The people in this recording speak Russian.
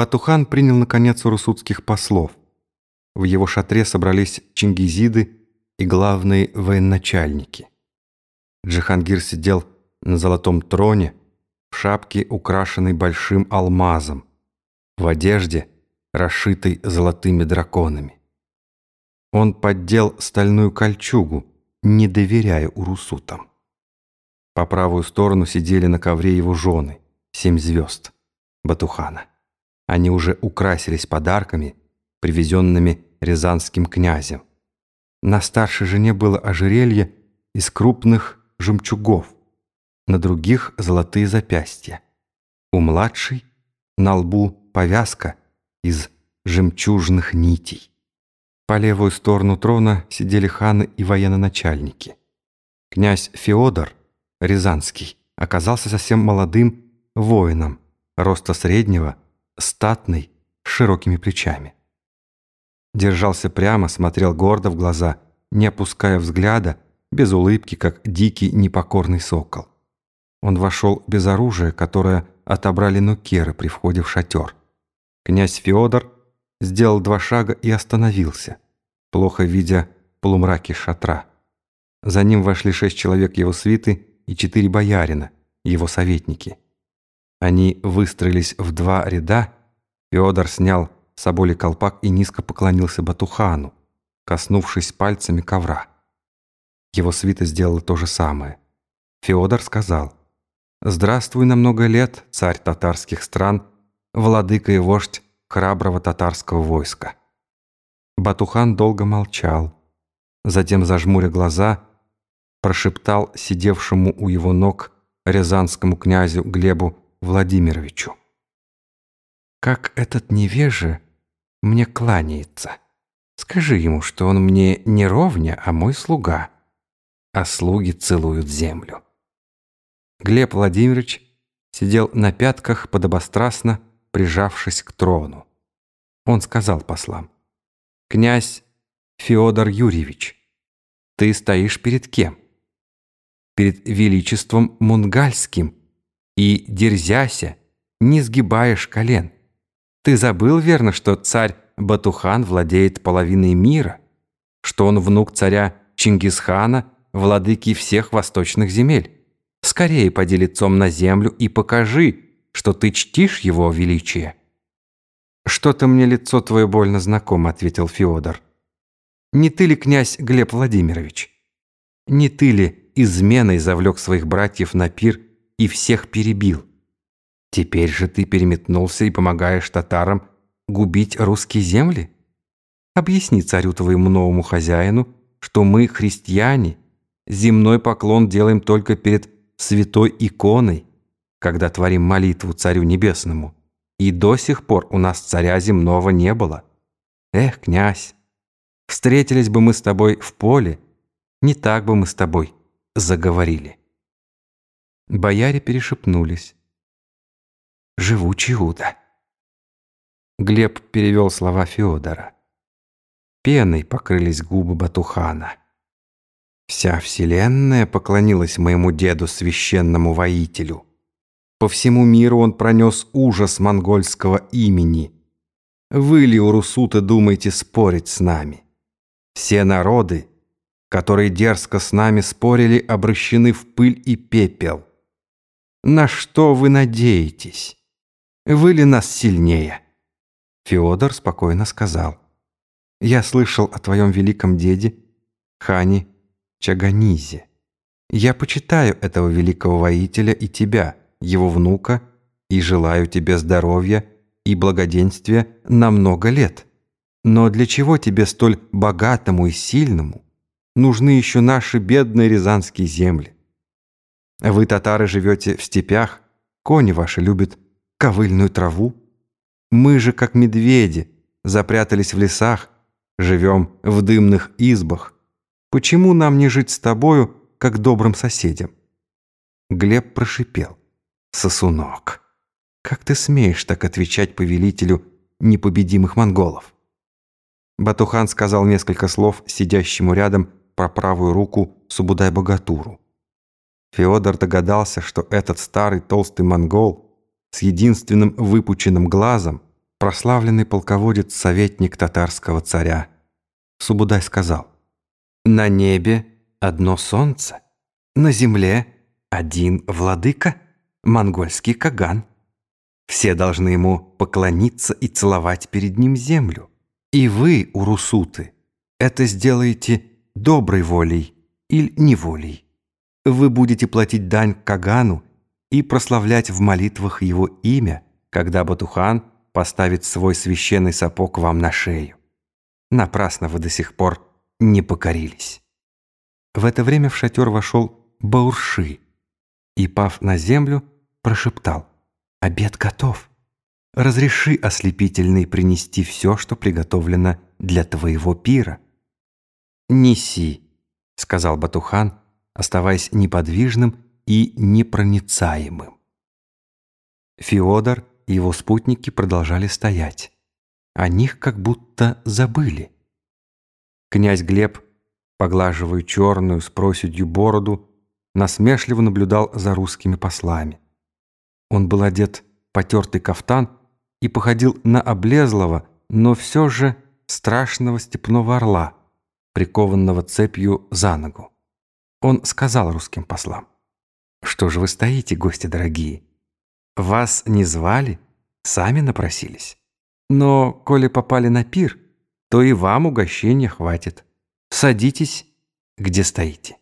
Батухан принял, наконец, у русудских послов. В его шатре собрались чингизиды и главные военачальники. Джихангир сидел на золотом троне, в шапке, украшенной большим алмазом, в одежде, расшитой золотыми драконами. Он поддел стальную кольчугу, не доверяя урусутам. По правую сторону сидели на ковре его жены, семь звезд, Батухана. Они уже украсились подарками, привезенными рязанским князем. На старшей жене было ожерелье из крупных жемчугов, на других золотые запястья. У младшей на лбу повязка из жемчужных нитей. По левую сторону трона сидели ханы и военно-начальники. Князь Феодор, Рязанский, оказался совсем молодым воином, роста среднего, статный, с широкими плечами. Держался прямо, смотрел гордо в глаза, не опуская взгляда, без улыбки, как дикий непокорный сокол. Он вошел без оружия, которое отобрали нукеры при входе в шатер. Князь Феодор сделал два шага и остановился, плохо видя полумраки шатра. За ним вошли шесть человек его свиты и четыре боярина, его советники. Они выстроились в два ряда, Феодор снял с соболи колпак и низко поклонился Батухану, коснувшись пальцами ковра. Его свита сделала то же самое. Феодор сказал, «Здравствуй на много лет, царь татарских стран, владыка и вождь храброго татарского войска». Батухан долго молчал. Затем, зажмуря глаза, прошептал сидевшему у его ног рязанскому князю Глебу Владимировичу. «Как этот невеже мне кланяется. Скажи ему, что он мне не ровня, а мой слуга, а слуги целуют землю». Глеб Владимирович сидел на пятках подобострастно, прижавшись к трону. Он сказал послам, «Князь Феодор Юрьевич, ты стоишь перед кем? Перед величеством мунгальским и, дерзяся, не сгибаешь колен. Ты забыл, верно, что царь Батухан владеет половиной мира, что он внук царя Чингисхана, владыки всех восточных земель. Скорее поди лицом на землю и покажи, что ты чтишь его величие». «Что-то мне лицо твое больно знакомо», — ответил Феодор. «Не ты ли князь Глеб Владимирович? Не ты ли изменой завлек своих братьев на пир и всех перебил? Теперь же ты переметнулся и помогаешь татарам губить русские земли? Объясни царю твоему новому хозяину, что мы, христиане, земной поклон делаем только перед святой иконой, когда творим молитву Царю Небесному. И до сих пор у нас царя земного не было. Эх, князь, встретились бы мы с тобой в поле, не так бы мы с тобой заговорили. Бояре перешепнулись. Живучий Уда. Глеб перевел слова Федора. Пеной покрылись губы Батухана. Вся вселенная поклонилась моему деду священному воителю. По всему миру он пронес ужас монгольского имени. Вы ли, урусуты, думаете спорить с нами? Все народы, которые дерзко с нами спорили, обращены в пыль и пепел. На что вы надеетесь? Вы ли нас сильнее?» Феодор спокойно сказал. «Я слышал о твоем великом деде, Хане Чаганизе. Я почитаю этого великого воителя и тебя» его внука, и желаю тебе здоровья и благоденствия на много лет. Но для чего тебе столь богатому и сильному нужны еще наши бедные рязанские земли? Вы, татары, живете в степях, кони ваши любят ковыльную траву. Мы же, как медведи, запрятались в лесах, живем в дымных избах. Почему нам не жить с тобою, как добрым соседям?» Глеб прошипел. Сосунок, как ты смеешь так отвечать повелителю непобедимых монголов? Батухан сказал несколько слов сидящему рядом про правую руку Субудай-Богатуру. Феодор догадался, что этот старый толстый монгол с единственным выпученным глазом прославленный полководец, советник татарского царя. Субудай сказал, «На небе одно солнце, на земле один владыка, монгольский Каган. Все должны ему поклониться и целовать перед ним землю. И вы, урусуты, это сделаете доброй волей или неволей. Вы будете платить дань Кагану и прославлять в молитвах его имя, когда Батухан поставит свой священный сапог вам на шею. Напрасно вы до сих пор не покорились. В это время в шатер вошел Баурши и, пав на землю, прошептал «Обед готов. Разреши, ослепительный, принести все, что приготовлено для твоего пира». «Неси», — сказал Батухан, оставаясь неподвижным и непроницаемым. Феодор и его спутники продолжали стоять. О них как будто забыли. Князь Глеб, поглаживая черную с проседью бороду, насмешливо наблюдал за русскими послами. Он был одет потертый кафтан и походил на облезлого, но все же страшного степного орла, прикованного цепью за ногу. Он сказал русским послам, «Что же вы стоите, гости дорогие? Вас не звали, сами напросились. Но, коли попали на пир, то и вам угощения хватит. Садитесь, где стоите».